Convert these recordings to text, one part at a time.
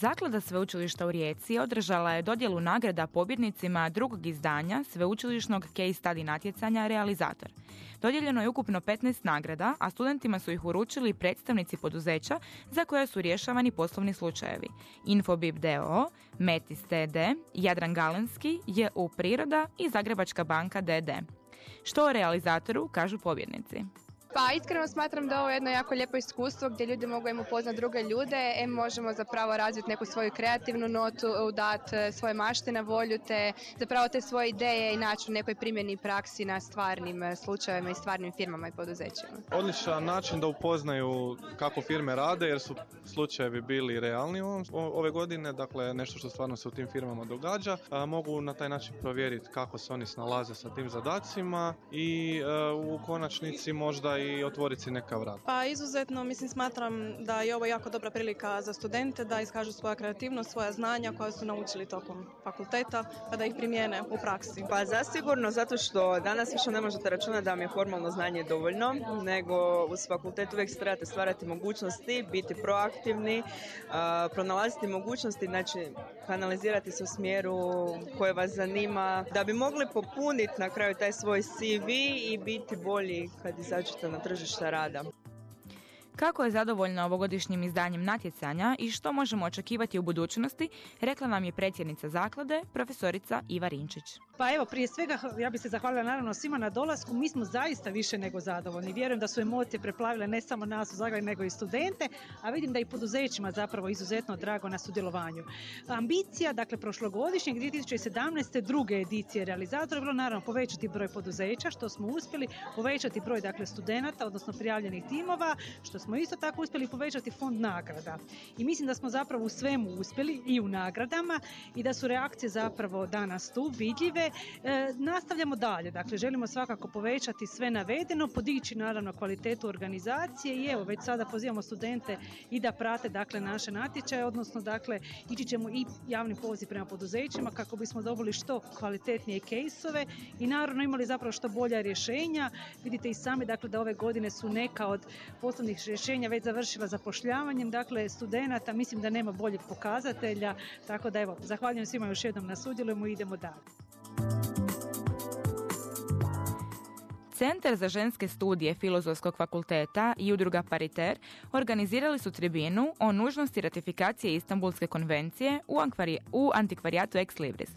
Zaklada Sveučilišta u Rijeci održala je dodjelu nagrada pobjednicima drugog izdanja sveučilišnog case study natjecanja Realizator. Dodijeljeno je ukupno 15 nagrada, a studentima su ih uručili predstavnici poduzeća za koje su rješavani poslovni slučajevi. Infobip DO, Metis TD, Jadran Galenski, JU Priroda i Zagrebačka banka DD. Što o realizatoru kažu pobjednici? Pa iskreno smatram da je ovo jedno jako lijepo iskustvo gdje ljudi mogu im upoznati druge ljude, em možemo zapravo razviti neku svoju kreativnu notu, dati e, svoje mašte na volju te zapravo te svoje ideje i naći u nekoj primjeni praksi na stvarnim e, slučajevima i stvarnim firmama i poduzećima. Odličan način da upoznaju kako firme rade jer su slučajevi bili realni ove godine, dakle nešto što stvarno se u tim firmama događa. mogu na taj način provjeriti kako se oni snalaze sa tim zadacima i e, u konačnici možda i otvoriti si neka vrata? Pa izuzetno, mislim, smatram da je ovo jako dobra prilika za studente da iskažu svoja kreativnost, svoja znanja koja su naučili tokom fakulteta, pa da ih primijene u praksi. Pa zasigurno, zato što danas više ne možete računati da vam je formalno znanje dovoljno, nego uz fakultet uvijek trebate stvarati mogućnosti, biti proaktivni, pronalaziti mogućnosti, znači kanalizirati se u smjeru koje vas zanima, da bi mogli popuniti na kraju taj svoj CV i biti bolji kad izađete muito ajustada. Kako je zadovoljna ovogodišnjim izdanjem natjecanja i što možemo očekivati u budućnosti, rekla nam je predsjednica zaklade, profesorica Iva Rinčić. Pa evo, prije svega ja bih se zahvalila naravno svima na dolasku. Mi smo zaista više nego zadovoljni. Vjerujem da su emocije preplavile ne samo nas u Zagrebu, nego i studente, a vidim da i poduzećima zapravo izuzetno drago na sudjelovanju. Ambicija, dakle, prošlogodišnjeg 2017. druge edicije realizatora je bilo naravno povećati broj poduzeća, što smo uspjeli, povećati broj dakle studenata, odnosno prijavljenih timova, što smo isto tako uspjeli povećati fond nagrada. I mislim da smo zapravo u svemu uspjeli i u nagradama i da su reakcije zapravo danas tu vidljive. E, nastavljamo dalje, dakle želimo svakako povećati sve navedeno, podići naravno kvalitetu organizacije i evo već sada pozivamo studente i da prate dakle naše natječaje, odnosno dakle ići ćemo i javni poziv prema poduzećima kako bismo dobili što kvalitetnije kejsove i naravno imali zapravo što bolja rješenja. Vidite i sami dakle da ove godine su neka od poslovnih rješenja već završila zapošljavanjem, dakle studenata, mislim da nema boljeg pokazatelja, tako da evo, zahvaljujem svima još jednom na sudjelujemo i idemo dalje. Centar za ženske studije Filozofskog fakulteta i udruga Pariter organizirali su tribinu o nužnosti ratifikacije Istanbulske konvencije u, u antikvarijatu Ex Libris.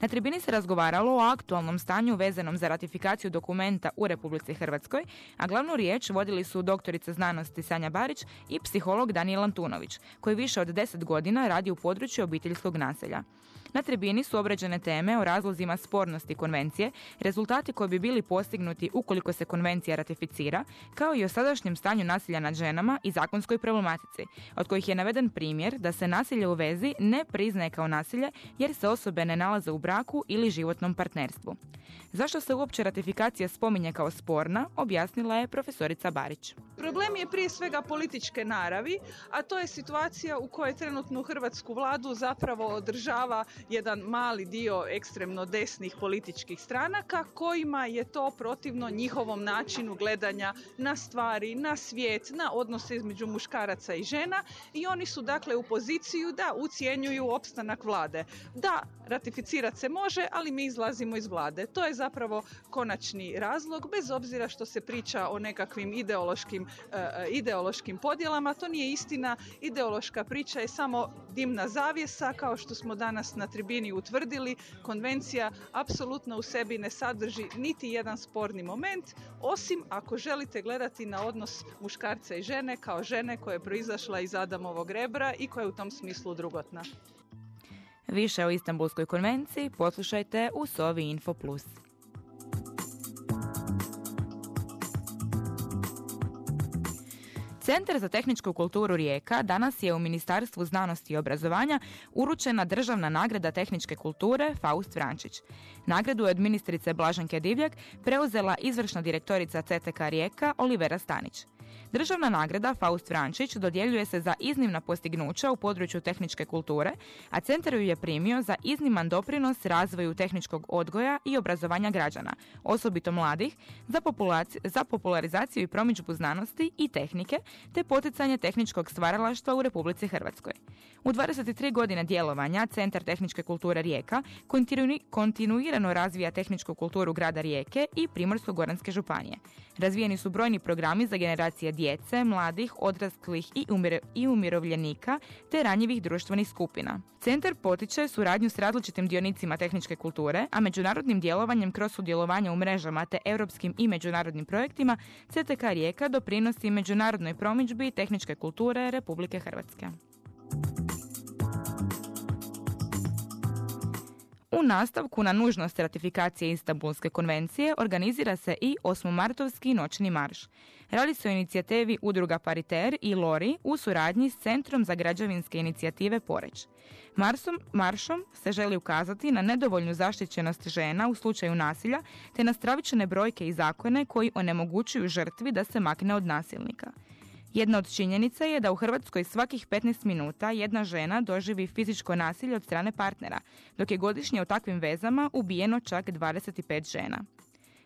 Na tribini se razgovaralo o aktualnom stanju vezanom za ratifikaciju dokumenta u Republici Hrvatskoj, a glavnu riječ vodili su doktorica znanosti Sanja Barić i psiholog Daniel Antunović, koji više od deset godina radi u području obiteljskog naselja. Na tribini su obrađene teme o razlozima spornosti konvencije, rezultati koji bi bili postignuti ukoliko se konvencija ratificira, kao i o sadašnjem stanju nasilja nad ženama i zakonskoj problematici, od kojih je naveden primjer da se nasilje u vezi ne priznaje kao nasilje jer se osobe ne nalaze u braku ili životnom partnerstvu. Zašto se uopće ratifikacija spominje kao sporna, objasnila je profesorica Barić. Problem je prije svega političke naravi, a to je situacija u kojoj trenutnu hrvatsku vladu zapravo održava jedan mali dio ekstremno desnih političkih stranaka kojima je to protivno njihovom načinu gledanja na stvari, na svijet, na odnose između muškaraca i žena i oni su dakle u poziciju da ucijenjuju opstanak vlade. Da, ratificirati se može, ali mi izlazimo iz vlade. To je zapravo konačni razlog, bez obzira što se priča o nekakvim ideološkim, e, ideološkim podjelama, to nije istina. Ideološka priča je samo dimna zavjesa, kao što smo danas na tribini utvrdili, konvencija apsolutno u sebi ne sadrži niti jedan sporni moment, osim ako želite gledati na odnos muškarca i žene kao žene koja je proizašla iz Adamovog rebra i koja je u tom smislu drugotna. Više o Istanbulskoj konvenciji poslušajte u Sovi Info Plus. Centar za tehničku kulturu Rijeka danas je u Ministarstvu znanosti i obrazovanja uručena državna nagrada tehničke kulture Faust Vrančić. Nagradu je od ministrice Blaženke Divljak preuzela izvršna direktorica CTK Rijeka Olivera Stanić. Državna nagrada Faust Vrančić dodjeljuje se za iznimna postignuća u području tehničke kulture, a centar ju je primio za izniman doprinos razvoju tehničkog odgoja i obrazovanja građana, osobito mladih, za, za popularizaciju i promidžbu znanosti i tehnike, te poticanje tehničkog stvaralaštva u Republici Hrvatskoj. U 23 godine djelovanja Centar tehničke kulture Rijeka kontinuirano razvija tehničku kulturu grada Rijeke i Primorsko-Goranske županije. Razvijeni su brojni programi za generacije djece, mladih, odraslih i, i umirovljenika te ranjivih društvenih skupina. Centar potiče suradnju s različitim dionicima tehničke kulture, a međunarodnim djelovanjem kroz sudjelovanje u mrežama te europskim i međunarodnim projektima CTK Rijeka doprinosi međunarodnoj promidžbi tehničke kulture Republike Hrvatske. U nastavku na nužnost ratifikacije Istanbulske konvencije organizira se i osmomartovski noćni marš. Radi se o inicijativi udruga Pariter i Lori u suradnji s Centrom za građevinske inicijative Poreć. Marsom, maršom se želi ukazati na nedovoljnu zaštićenost žena u slučaju nasilja te na stravične brojke i zakone koji onemogućuju žrtvi da se makne od nasilnika. Jedna od činjenica je da u Hrvatskoj svakih 15 minuta jedna žena doživi fizičko nasilje od strane partnera, dok je godišnje u takvim vezama ubijeno čak 25 žena.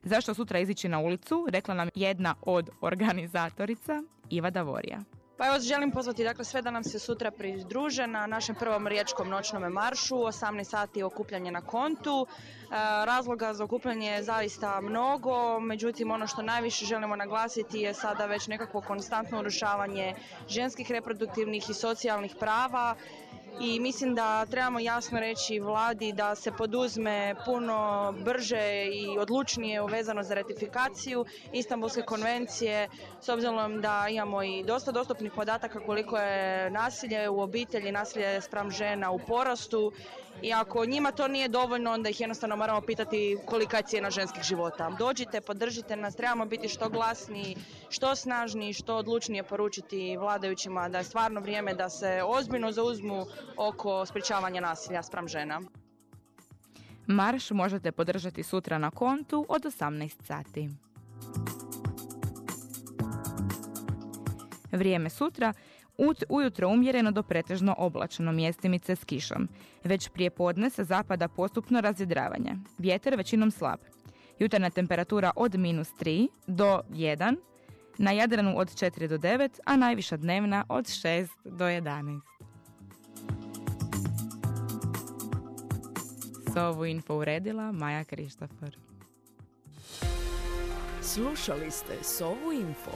Zašto sutra izići na ulicu, rekla nam jedna od organizatorica, Iva Davorija. Pa evo želim pozvati dakle sve da nam se sutra pridruže na našem prvom riječkom noćnom maršu, 18 sati okupljanje na kontu. E, razloga za okupljanje je zaista mnogo, međutim ono što najviše želimo naglasiti je sada već nekakvo konstantno urušavanje ženskih reproduktivnih i socijalnih prava i mislim da trebamo jasno reći vladi da se poduzme puno brže i odlučnije uvezano za ratifikaciju Istanbulske konvencije s obzirom da imamo i dosta dostupnih podataka koliko je nasilje u obitelji, nasilje spram žena u porastu i ako njima to nije dovoljno, onda ih jednostavno moramo pitati kolika je cijena ženskih života. Dođite, podržite nas, trebamo biti što glasniji, što snažniji, što odlučnije poručiti vladajućima da je stvarno vrijeme da se ozbiljno zauzmu oko sprječavanja nasilja spram žena. Marš možete podržati sutra na kontu od 18 sati. Vrijeme sutra ujutro umjereno do pretežno oblačeno mjestimice s kišom. Već prije podne se zapada postupno razjedravanje. Vjetar većinom slab. Jutarnja temperatura od minus 3 do 1, na Jadranu od 4 do 9, a najviša dnevna od 6 do 11. S ovu info uredila Maja Krištofor. Slušali ste Sovu info.